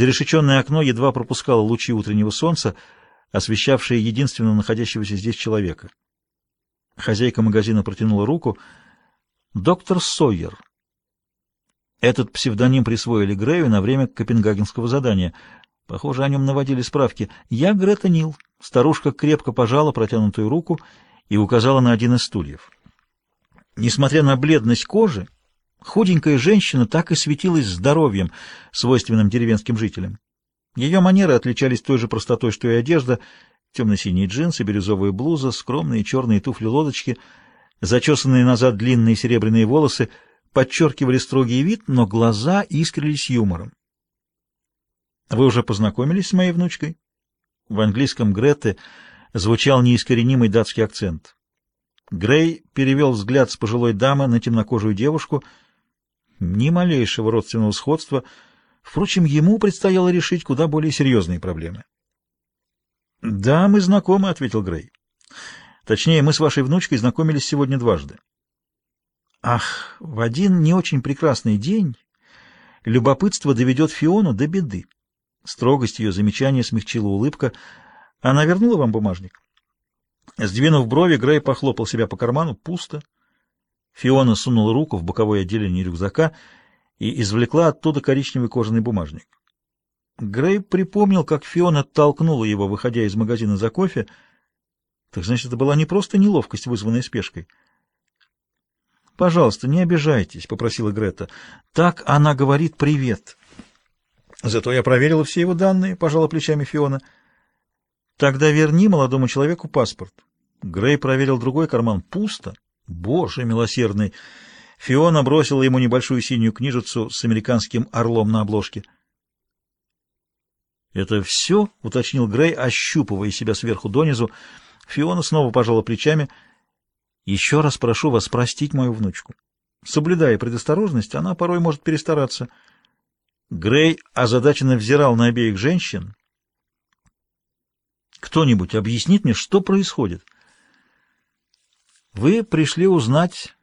Зарешеченное окно едва пропускало лучи утреннего солнца, освещавшие единственного находящегося здесь человека. Хозяйка магазина протянула руку. «Доктор Сойер». Этот псевдоним присвоили Грею на время копенгагенского задания. Похоже, о нем наводили справки. «Я Грета Нил». Старушка крепко пожала протянутую руку и указала на один из стульев. Несмотря на бледность кожи, худенькая женщина так и светилась здоровьем, свойственным деревенским жителям. Ее манеры отличались той же простотой, что и одежда, темно-синие джинсы, бирюзовая блуза, скромные черные туфли-лодочки, зачесанные назад длинные серебряные волосы подчеркивали строгий вид, но глаза искрились юмором. «Вы уже познакомились с моей внучкой?» В английском Гретте звучал неискоренимый датский акцент. Грей перевел взгляд с пожилой дамы на темнокожую девушку. Ни малейшего родственного сходства. Впрочем, ему предстояло решить куда более серьезные проблемы. «Да, мы знакомы», — ответил Грей. «Точнее, мы с вашей внучкой знакомились сегодня дважды». «Ах, в один не очень прекрасный день любопытство доведет Фиону до беды». Строгость ее замечания смягчила улыбка. «Она вернула вам бумажник?» Сдвинув брови, Грей похлопал себя по карману. Пусто. Фиона сунула руку в боковое отделение рюкзака и извлекла оттуда коричневый кожаный бумажник. Грей припомнил, как Фиона толкнула его, выходя из магазина за кофе. Так значит, это была не просто неловкость, вызванная спешкой. «Пожалуйста, не обижайтесь», — попросила Грета. «Так она говорит привет». «Зато я проверила все его данные», — пожала плечами Фиона. «Тогда верни молодому человеку паспорт». Грей проверил другой карман. «Пусто». «Боже милосердный!» Фиона бросила ему небольшую синюю книжицу с американским орлом на обложке. «Это все?» — уточнил Грей, ощупывая себя сверху донизу. Фиона снова пожала плечами. «Еще раз прошу вас простить мою внучку. Соблюдая предосторожность, она порой может перестараться». Грей озадаченно взирал на обеих женщин. «Кто-нибудь объяснит мне, что происходит?» «Вы пришли узнать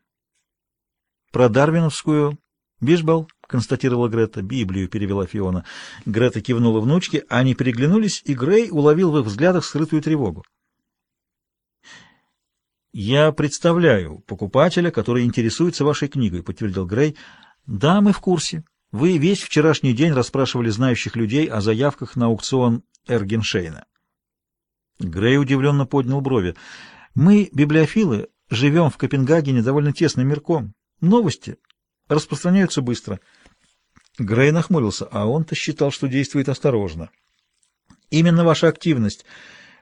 про дарвиновскую Бишбал?» — констатировала Грета. «Библию», — перевела Фиона. Грета кивнула внучке, они переглянулись, и Грей уловил в их взглядах скрытую тревогу. «Я представляю покупателя, который интересуется вашей книгой», — подтвердил Грей. «Да, мы в курсе. Вы весь вчерашний день расспрашивали знающих людей о заявках на аукцион Эргеншейна». Грей удивленно поднял брови. «Мы, библиофилы, живем в Копенгагене довольно тесным мирком. Новости распространяются быстро». Грей нахмурился, а он-то считал, что действует осторожно. «Именно ваша активность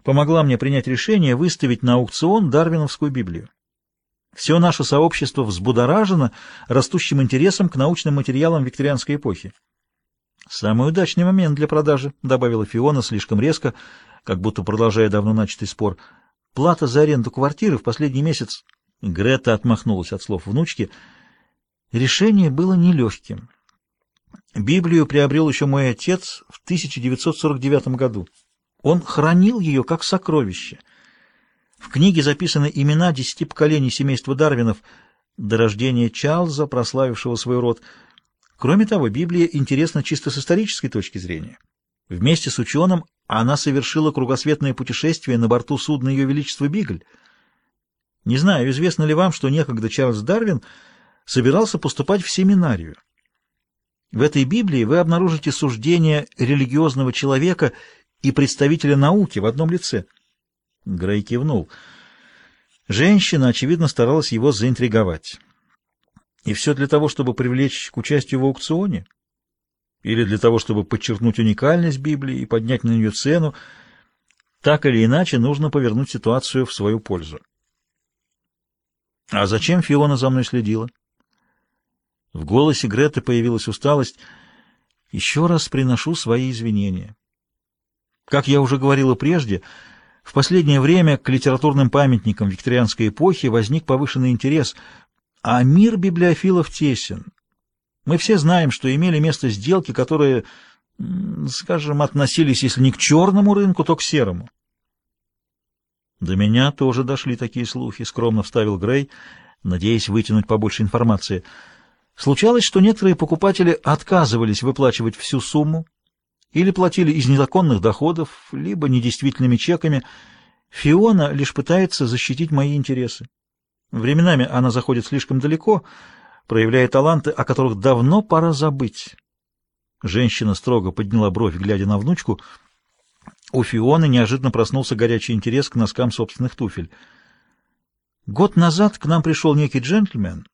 помогла мне принять решение выставить на аукцион Дарвиновскую Библию. Все наше сообщество взбудоражено растущим интересом к научным материалам викторианской эпохи. «Самый удачный момент для продажи», — добавила Фиона слишком резко, как будто продолжая давно начатый спор. «Плата за аренду квартиры в последний месяц...» Грета отмахнулась от слов внучки. Решение было нелегким. Библию приобрел еще мой отец в 1949 году. Он хранил ее как сокровище — в книге записаны имена десяти поколений семейства Дарвинов до рождения Чарльза, прославившего свой род. Кроме того, Библия интересна чисто с исторической точки зрения. Вместе с ученым она совершила кругосветное путешествие на борту судна Ее Величества Бигль. Не знаю, известно ли вам, что некогда Чарльз Дарвин собирался поступать в семинарию. В этой Библии вы обнаружите суждение религиозного человека и представителя науки в одном лице – Грей кивнул. Женщина, очевидно, старалась его заинтриговать. И все для того, чтобы привлечь к участию в аукционе? Или для того, чтобы подчеркнуть уникальность Библии и поднять на нее цену? Так или иначе, нужно повернуть ситуацию в свою пользу. А зачем Фиона за мной следила? В голосе Греты появилась усталость. Еще раз приношу свои извинения. Как я уже говорила прежде, — в последнее время к литературным памятникам викторианской эпохи возник повышенный интерес, а мир библиофилов тесен. Мы все знаем, что имели место сделки, которые, скажем, относились, если не к черному рынку, то к серому. До меня тоже дошли такие слухи, скромно вставил Грей, надеясь вытянуть побольше информации. Случалось, что некоторые покупатели отказывались выплачивать всю сумму или платили из незаконных доходов, либо недействительными чеками. Фиона лишь пытается защитить мои интересы. Временами она заходит слишком далеко, проявляя таланты, о которых давно пора забыть. Женщина строго подняла бровь, глядя на внучку. У Фионы неожиданно проснулся горячий интерес к носкам собственных туфель. Год назад к нам пришел некий джентльмен,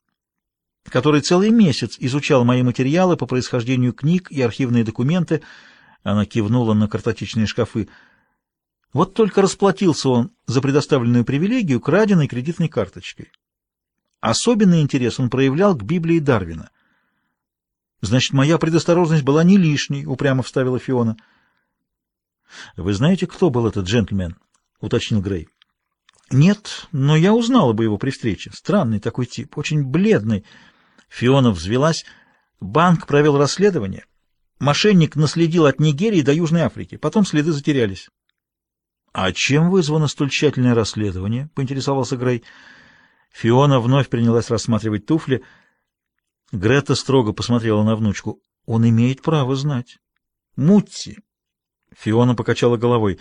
который целый месяц изучал мои материалы по происхождению книг и архивные документы. Она кивнула на картотечные шкафы. Вот только расплатился он за предоставленную привилегию краденой кредитной карточкой. Особенный интерес он проявлял к Библии Дарвина. «Значит, моя предосторожность была не лишней», — упрямо вставила Фиона. «Вы знаете, кто был этот джентльмен?» — уточнил Грей. «Нет, но я узнала бы его при встрече. Странный такой тип, очень бледный». Фиона взвелась. Банк провел расследование. Мошенник наследил от Нигерии до Южной Африки. Потом следы затерялись. «А чем вызвано столь тщательное расследование?» — поинтересовался Грей. Фиона вновь принялась рассматривать туфли. Грета строго посмотрела на внучку. «Он имеет право знать». «Мутти!» Фиона покачала головой.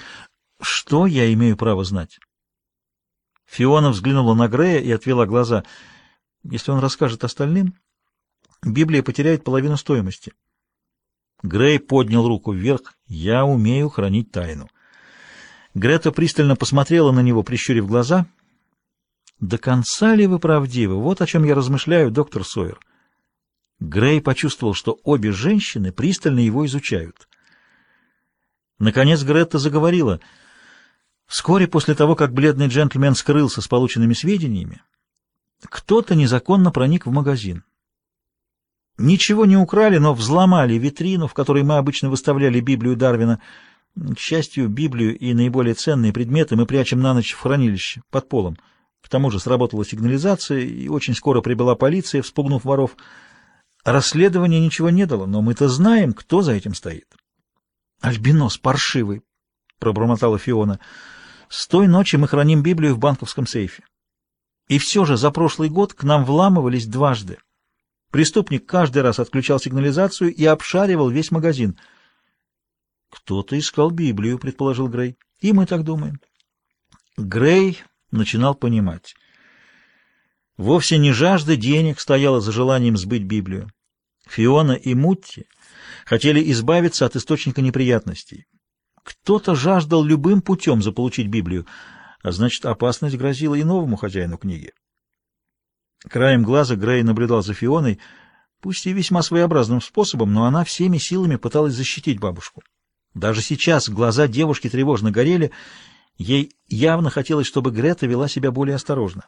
«Что я имею право знать?» Фиона взглянула на Грея и отвела глаза. «Если он расскажет остальным, Библия потеряет половину стоимости». Грей поднял руку вверх. «Я умею хранить тайну». Грета пристально посмотрела на него, прищурив глаза. «До конца ли вы правдивы? Вот о чем я размышляю, доктор Сойер». Грей почувствовал, что обе женщины пристально его изучают. Наконец Гретта заговорила. Вскоре после того, как бледный джентльмен скрылся с полученными сведениями, кто-то незаконно проник в магазин. Ничего не украли, но взломали витрину, в которой мы обычно выставляли Библию Дарвина — к счастью, Библию и наиболее ценные предметы мы прячем на ночь в хранилище, под полом. К тому же сработала сигнализация, и очень скоро прибыла полиция, вспугнув воров. Расследование ничего не дало, но мы-то знаем, кто за этим стоит. «Альбинос паршивый!» — пробормотала Фиона. «С той ночи мы храним Библию в банковском сейфе. И все же за прошлый год к нам вламывались дважды. Преступник каждый раз отключал сигнализацию и обшаривал весь магазин — «Кто-то искал Библию», — предположил Грей. «И мы так думаем». Грей начинал понимать. Вовсе не жажда денег стояла за желанием сбыть Библию. Фиона и Мутти хотели избавиться от источника неприятностей. Кто-то жаждал любым путем заполучить Библию, а значит, опасность грозила и новому хозяину книги. Краем глаза Грей наблюдал за Фионой, пусть и весьма своеобразным способом, но она всеми силами пыталась защитить бабушку. Даже сейчас глаза девушки тревожно горели, ей явно хотелось, чтобы Грета вела себя более осторожно.